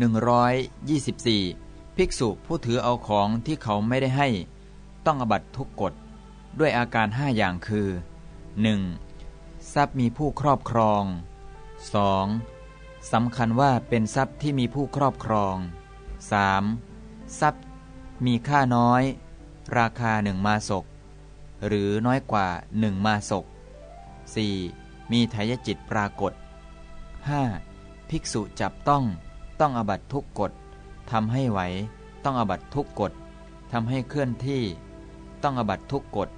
124 ภิกษุผู้ถือเอาของที่เขาไม่ได้ให้ ต้องอบัตทุกกฎด้วยอาการห้าอย่างคือ 1. ทรัพย์มีผู้ครอบครอง 2. สำคัญว่าเป็นทรัพย์ที่มีผู้ครอบครอง 3. ทรัพย์มีค่าน้อย ราคาหนึ่งมาศก หรือน้อยกว่าหนึ่งมาศก 4. มีทายจิตปรากฏ 5. ภิกษุจับต้อง ต้องอบัตทุกกฎทำให้ไหว ต้องอบัตทุกกฎทำให้เคลื่อนที่ ต้องอบัตทุกกฎ